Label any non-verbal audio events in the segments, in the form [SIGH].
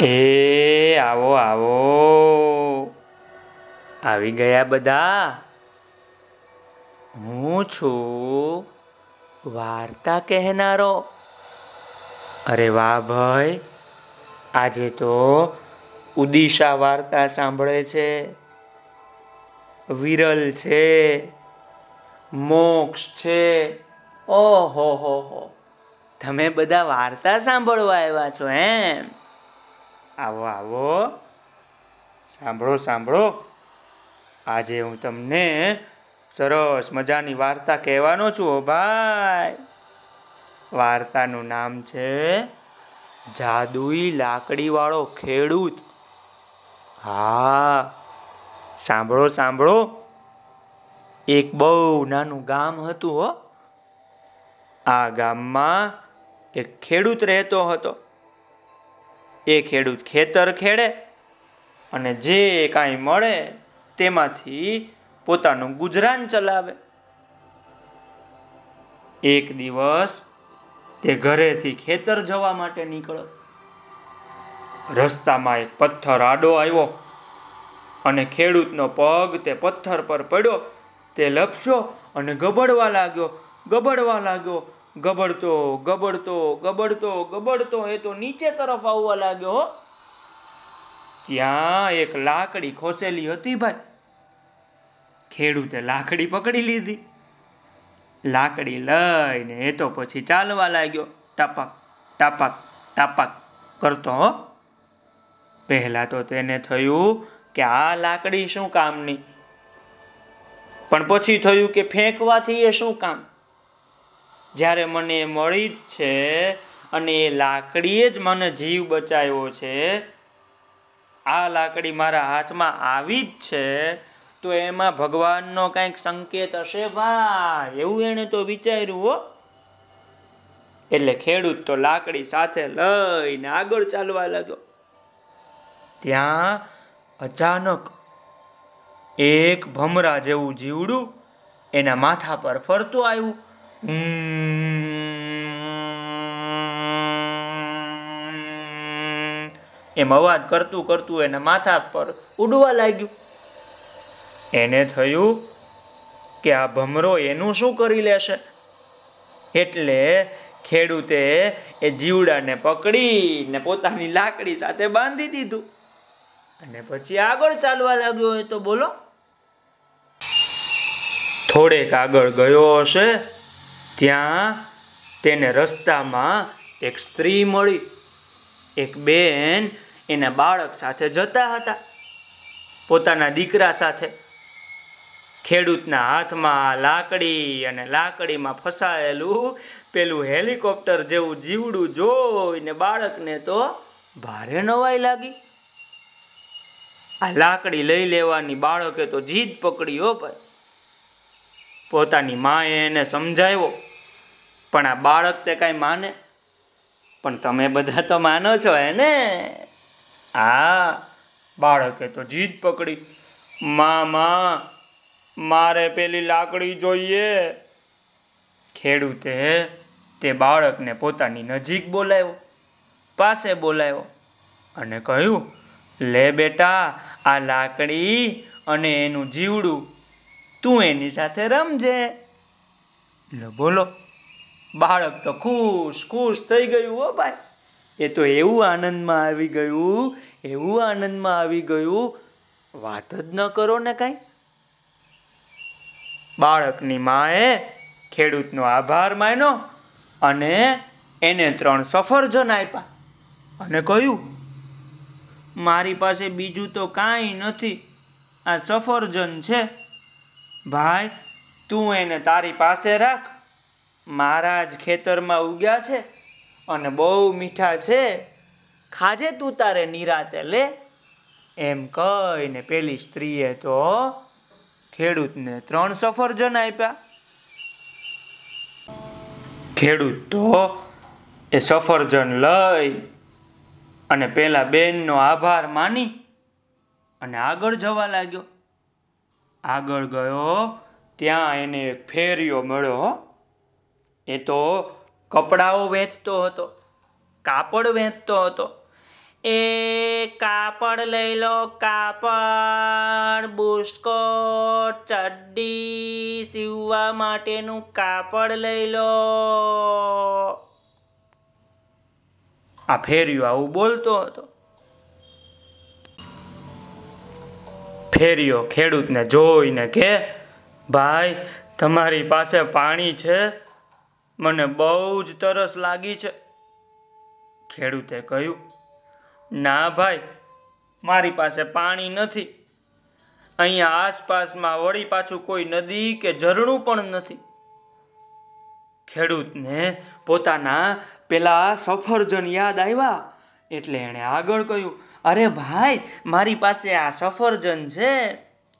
એ, આવો આવો. આવી ગયા બધા. હું છું વાર્તા કહેનારો. અરે વાહ ભાઈ, આજે તો ઉદિશા વાર્તા સાંભળે છે. વિરલ છે, મોક્ષ છે. ઓહો, હો હો. તમે બધા વાર્તા સાંભળવા આવ્યા છો એમ? આવો આવો. સાંભળો સાંભળો. આજે હું તમને સરસ મજાની વાર્તા કહેવાનો છું હો ભાઈ. વાર્તાનું નામ છે જાદુઈ લાકડીવાળો ખેડૂત. હા, સાંભળો સાંભળો. એક બહુ નાનું ગામ હતું, હો. આ ગામમાં એક ખેડૂત રહેતો હતો. એ ખેડૂત ખેતર ખેડે અને જે કાંઈ મળે તેમાંથી પોતાનું ગુજરાન ચલાવે. એક દિવસ તે ઘરેથી ખેતર જવા માટે નીકળ્યો. રસ્તામાં એક પથ્થર આડો આવ્યો અને ખેડૂતનો પગ તે પથ્થર પર પડ્યો. તે લપસ્યો અને ગબડવા લાગ્યો ગબડવા લાગ્યો ગબડતો ગબડતો ગબડતો ગબડતો એ તો નીચે તરફ આવવા લાગ્યો, હો. ત્યાં એક લાકડી ખોસેલી હતી ભાઈ. ખેડૂતે લાકડી પકડી લીધી. લાકડી લઈને એ તો પછી ચાલવા લાગ્યો. ટપક ટપક ટપક કરતો, હો. પહેલા તો તેને થયું કે આ લાકડી શું કામની? પણ પછી થયું કે ફેંકવાથી એ શું કામ? જ્યારે મને મળી જ છે અને એ લાકડીએ જ મને જીવ બચાવ્યો છે, આ લાકડી મારા હાથમાં આવી જ છે, તો એમાં ભગવાનનો કંઈક સંકેત હશે? ભાઈ એવું એણે તો વિચાર્યું હો. એટલે ખેડૂત તો લાકડી સાથે લઈને આગળ ચાલવા લાગ્યો. ત્યાં અચાનક એક ભમરા જેવું જીવડું એના માથા પર ફરતું આવ્યું. એમ અવાજ કરતું કરતું એના માથા પર ઉડવા લાગ્યું. એને થયું કે આ ભમરો એનું શું કરી લેશે? એટલે ખેડૂતે એ જીવડાને પકડીને પોતાની લાકડી સાથે બાંધી દીધું. અને પછી આગળ ચાલવા લાગ્યો હોય તો બોલો. થોડેક આગળ ગયો હશે ત્યાં તેને રસ્તામાં એક સ્ત્રી મળી. એક બેન એના બાળક સાથે જતા હતા. પોતાના દીકરા સાથે. ખેડૂતના હાથમાં લાકડી અને લાકડીમાં ફસાયેલું પેલું હેલિકોપ્ટર જેવું જીવડું જોઈને બાળકને તો ભારે નવાઈ લાગી. આ લાકડી લઈ લેવાની બાળકે તો જીદ પકડી હો ભાઈ. પોતાની માએ એને સમજાવ્યો પણ આ બાળક તે કાંઈ માને? પણ તમે બધા તો માનો છો એને હા બાળકે તો જીદ પકડી. મામા મારે પેલી લાકડી જોઈએ. ખેડૂતે તે બાળકને પોતાની નજીક બોલાવ્યો, પાસે બોલાવ્યો અને કહ્યું, લે બેટા, આ લાકડી અને એનું જીવડું તું એની સાથે રમજે. લો, બોલો. બાળક તો ખુશ ખુશ થઈ ગયું હો ભાઈ. એ તો એવું આનંદમાં આવી ગયું, એવું આનંદમાં આવી ગયું. વાત જ ન કરો ને કાંઈ. બાળકની માએ ખેડૂતનો આભાર માન્યો અને એને ત્રણ સફરજન આપ્યા અને કહ્યું, મારી પાસે બીજું તો કાંઈ નથી. આ સફરજન છે. ભાઈ, તું એને તારી પાસે રાખ. મારા જ ખેતરમાં ઉગ્યા છે અને બહુ મીઠા છે. ખાજે તું તારે નિરાતે લે. એમ કહીને પેલી સ્ત્રીએ તો ખેડૂતને ત્રણ સફરજન આપ્યા. ખેડૂત તો એ સફરજન લઈ અને પેલા બેનનો આભાર માની અને આગળ જવા લાગ્યો. આગળ ગયો, ત્યાં એને ફેરિયો મળ્યો હો. એ તો કપડાઓ વેચતો હતો, કાપડ વેચતો હતો. એ કાપડ લઈ લો, કાપડ, બુસ્કોટ, ચડ્ડી સીવવા માટેનું કાપડ લઈ લો. આ ફેરિયો, આવું બોલતો હતો. ફેરિયો ખેડૂતને જોઈને કે, ભાઈ, તમારી પાસે પાણી છે મને બહુ જ તરસ લાગી છે. ખેડૂતે કહ્યું, ના ભાઈ, મારી પાસે પાણી નથી. અહીંયા આસપાસમાં વળી પાછું કોઈ નદી કે ઝરણું પણ નથી. ખેડૂતને પોતાના પેલા સફરજન યાદ આવ્યા, એટલે એણે આગળ કહ્યું, અરે ભાઈ, મારી પાસે આ સફરજન છે.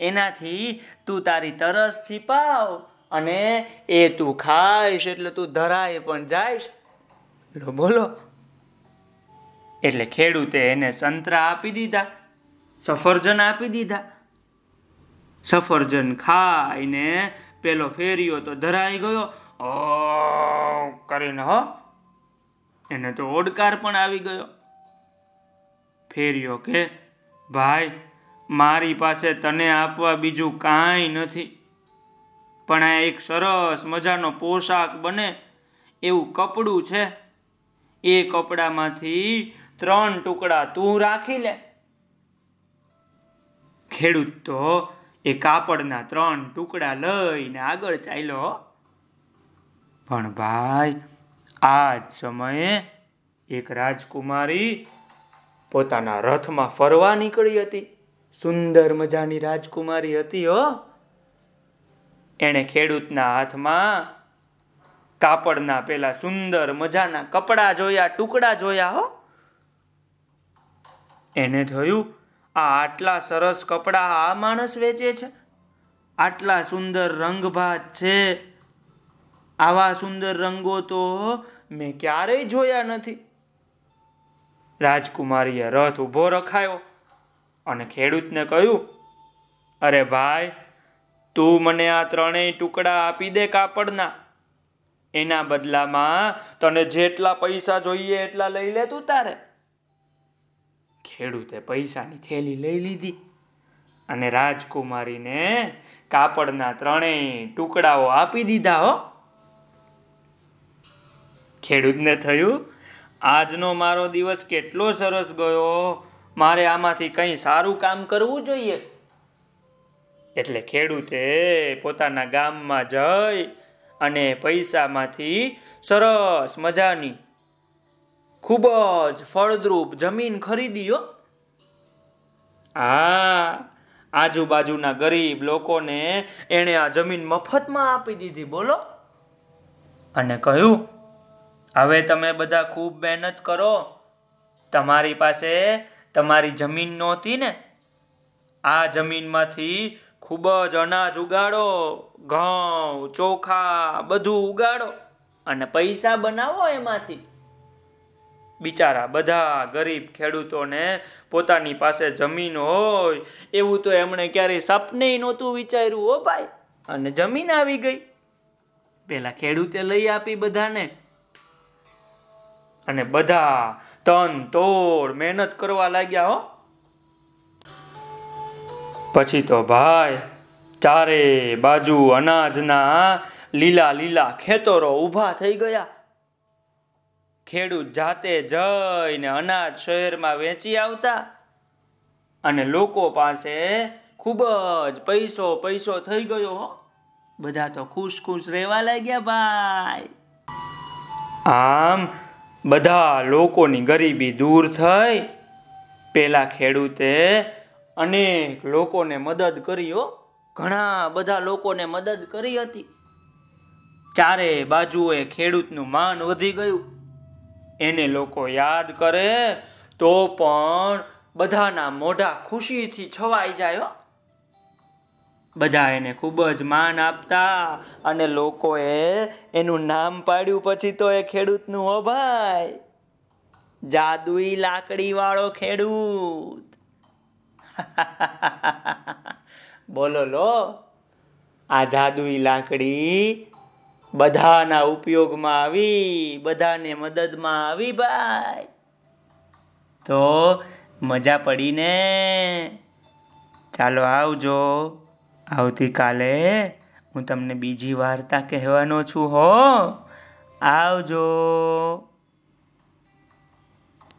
એનાથી તું તારી તરસ છીપાવ. અને એ તું ખાઈશ એટલે તું ધરાય પણ જાઈશ. બોલો. એટલે ખેડૂતે એને સંતરા આપી દીધા, સફરજન આપી દીધા. સફરજન ખાઈને પેલો ફેરિયો તો ધરાઈ ગયો. ઓ કરીને હો, એને તો ઓડકાર પણ આવી ગયો. ફેરિયો કે, ભાઈ, મારી પાસે તને આપવા બીજું કાંઈ નથી. પણ આ એક સરસ મજાનો પોશાક બને એવું કપડું છે. એ કપડામાંથી ત્રણ ટુકડા તું રાખી લે. ખેડૂત તો એ કાપડના ત્રણ ટુકડા લઈને આગળ ચાલ્યો પણ ભાઈ આ જ સમયે એક રાજકુમારી પોતાના રથમાં ફરવા નીકળી હતી. સુંદર મજાની રાજકુમારી હતી હો. એણે ખેડૂતના હાથમાં કાપડના પેલા સુંદર મજાના કપડા જોયા, ટુકડા જોયા હો. એને થયું, આ આટલા સરસ કપડા આ માણસ વેચે છે. આટલા સુંદર રંગભાત છે. આવા સુંદર રંગો તો મેં ક્યારેય જોયા નથી. રાજકુમારીએ રથ ઊભો રખાયો અને ખેડૂતને કહ્યું, અરે ભાઈ તું મને આ ત્રણેય ટુકડા આપી દે કાપડના. એના બદલામાં તને જેટલા પૈસા જોઈએ એટલા લઈ લે તું તારે. ખેડૂતે પૈસાની થેલી લઈ લીધી અને રાજકુમારીને કાપડના ત્રણેય ટુકડાઓ આપી દીધા હો. ખેડૂતને થયું, આજનો મારો દિવસ કેટલો સરસ ગયો. મારે આમાંથી કંઈ સારું કામ કરવું જોઈએ. એટલે ખેડૂતે પોતાના ગામમાં જઈ અને પૈસામાંથી સરસ મજાની ખૂબ જ ફળદ્રુપ જમીન ખરીદ્યો આ આજુબાજુના ગરીબ લોકોને એણે આ જમીન મફતમાં આપી દીધી, બોલો. અને કહ્યું, હવે તમે બધા ખૂબ મહેનત કરો. તમારી પાસે તમારી જમીન નહોતી ને. આ જમીનમાંથી ખૂબ જ અનાજ ઉગાડો, ઘઉં, ચોખા બધું ઉગાડો અને પૈસા બનાવો એમાંથી. બિચારા બધા ગરીબ ખેડૂતોને પોતાની પાસે જમીન હોય, એવું તો એમણે ક્યારેય સપને નહોતું વિચાર્યું હો ભાઈ. અને જમીન આવી ગઈ. પેલા ખેડૂતે લઈ આપી બધાને. અને બધા તન તોડ મહેનત કરવા લાગ્યા હો. પછી તો ભાઈ, ચારે બાજુ અનાજના લીલા લીલા ખેતરો ઊભા થઈ ગયા. ખેડૂત જાતે જઈને અનાજ શહેરમાં વેચી આવતા અને લોકો પાસે ખૂબ જ પૈસો પૈસો થઈ ગયો હો. બધા તો ખુશ ખુશ રહેવા લાગ્યા, ભાઈ. આમ બધા લોકોની ગરીબી દૂર થઈ. પેલા ખેડૂતે અનેક લોકોને મદદ કરી, હો. ઘણા બધા લોકોને મદદ કરી હતી. ચારે બાજુએ ખેડૂતનું માન વધી ગયું. એને લોકો યાદ કરે તો પણ બધાના મોઢા ખુશીથી છવાઈ જાય બધા એને ખૂબ જ માન આપતા અને લોકોએ એનું નામ પાડ્યું પછી તો એ ખેડૂતનું, હો ભાઈ, જાદુઈ લાકડી વાળો ખેડૂત. [LAUGHS] બોલો લો. આ જાદુઈ લાકડી બધાના ઉપયોગમાં આવી, બધાને મદદમાં આવી ભાઈ. તો મજા પડીને ચાલો આવજો. આવતીકાલે હું તમને બીજી વાર્તા કહેવાનો છું હો. આવજો.